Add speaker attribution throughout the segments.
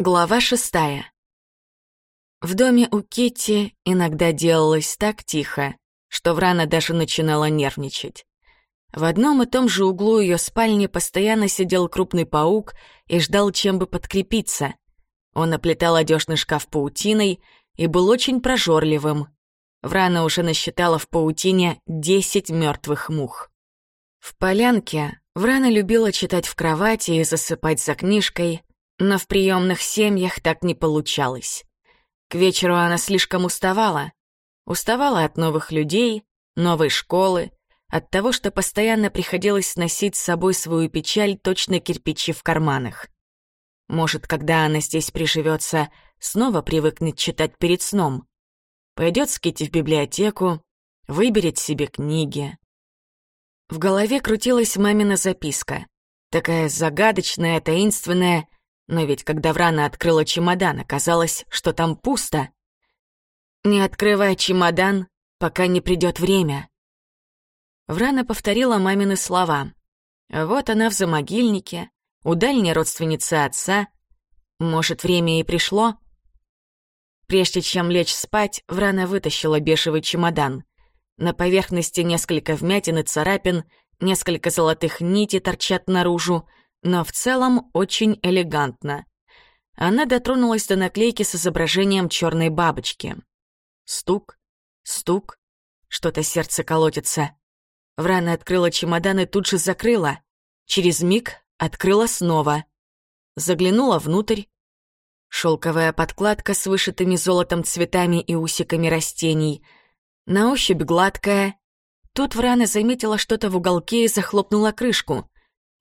Speaker 1: Глава шестая. В доме у Китти иногда делалось так тихо, что Врана даже начинала нервничать. В одном и том же углу ее спальни постоянно сидел крупный паук и ждал, чем бы подкрепиться. Он оплетал одежный шкаф паутиной и был очень прожорливым. Врана уже насчитала в паутине десять мертвых мух. В полянке Врана любила читать в кровати и засыпать за книжкой, но в приемных семьях так не получалось. К вечеру она слишком уставала. Уставала от новых людей, новой школы, от того, что постоянно приходилось носить с собой свою печаль точно кирпичи в карманах. Может, когда она здесь приживется, снова привыкнет читать перед сном. Пойдет с Китти в библиотеку, выберет себе книги. В голове крутилась мамина записка. Такая загадочная, таинственная, но ведь когда Врана открыла чемодан, оказалось, что там пусто. «Не открывай чемодан, пока не придет время». Врана повторила мамины слова. Вот она в замогильнике, у дальней родственницы отца. Может, время и пришло? Прежде чем лечь спать, Врана вытащила бешевый чемодан. На поверхности несколько вмятин и царапин, несколько золотых нитей торчат наружу — но в целом очень элегантно. Она дотронулась до наклейки с изображением черной бабочки. Стук, стук, что-то сердце колотится. Врана открыла чемодан и тут же закрыла. Через миг открыла снова. Заглянула внутрь. Шелковая подкладка с вышитыми золотом цветами и усиками растений. На ощупь гладкая. Тут Врана заметила что-то в уголке и захлопнула крышку.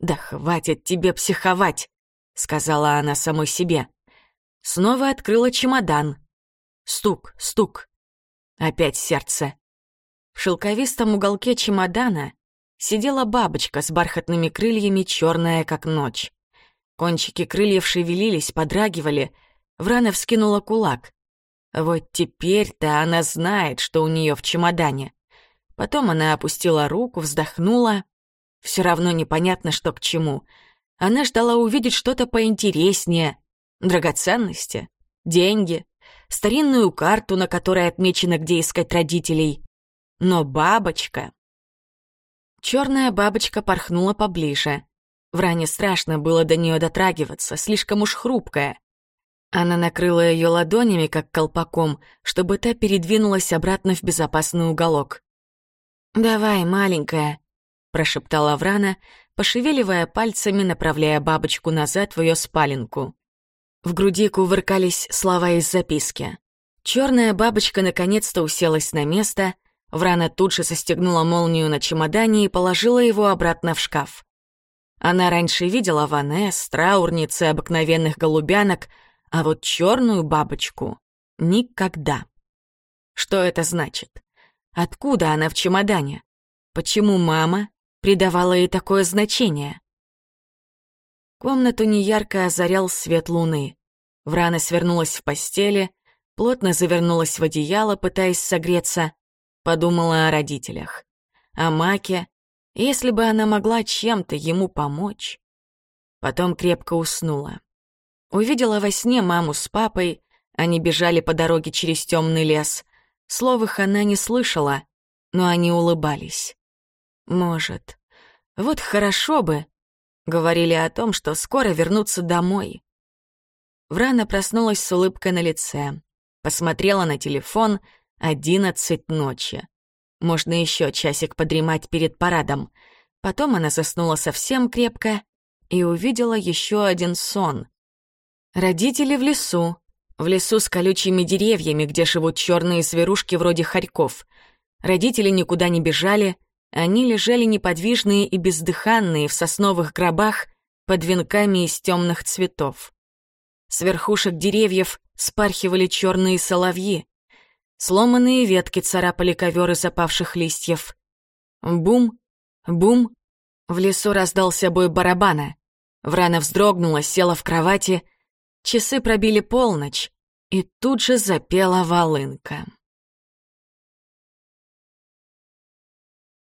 Speaker 1: «Да хватит тебе психовать», — сказала она самой себе. Снова открыла чемодан. Стук, стук. Опять сердце. В шелковистом уголке чемодана сидела бабочка с бархатными крыльями, черная как ночь. Кончики крыльев шевелились, подрагивали. Врана вскинула кулак. Вот теперь-то она знает, что у нее в чемодане. Потом она опустила руку, вздохнула. Все равно непонятно, что к чему. Она ждала увидеть что-то поинтереснее. Драгоценности, деньги, старинную карту, на которой отмечено, где искать родителей. Но бабочка... Черная бабочка порхнула поближе. Вране страшно было до нее дотрагиваться, слишком уж хрупкая. Она накрыла ее ладонями, как колпаком, чтобы та передвинулась обратно в безопасный уголок. «Давай, маленькая», прошептала Врана, пошевеливая пальцами, направляя бабочку назад в ее спаленку. В груди кувыркались слова из записки. Черная бабочка наконец-то уселась на место, Врана тут же застегнула молнию на чемодане и положила его обратно в шкаф. Она раньше видела ванесс, траурницы, обыкновенных голубянок, а вот черную бабочку — никогда. Что это значит? Откуда она в чемодане? Почему мама придавала ей такое значение. Комнату неярко озарял свет луны. Врана свернулась в постели, плотно завернулась в одеяло, пытаясь согреться, подумала о родителях, о Маке, если бы она могла чем-то ему помочь. Потом крепко уснула. Увидела во сне маму с папой, они бежали по дороге через темный лес. Слов их она не слышала, но они улыбались. Может. Вот хорошо бы. Говорили о том, что скоро вернутся домой. Врана проснулась с улыбкой на лице. Посмотрела на телефон одиннадцать ночи. Можно еще часик подремать перед парадом. Потом она заснула совсем крепко и увидела еще один сон. Родители в лесу. В лесу с колючими деревьями, где живут черные зверушки вроде хорьков. Родители никуда не бежали, они лежали неподвижные и бездыханные в сосновых гробах под венками из темных цветов. С верхушек деревьев спархивали черные соловьи. Сломанные ветки царапали ковер из опавших листьев. Бум, бум. В лесу раздался бой барабана. Врана вздрогнула, села в кровати. Часы пробили полночь, и тут же запела волынка.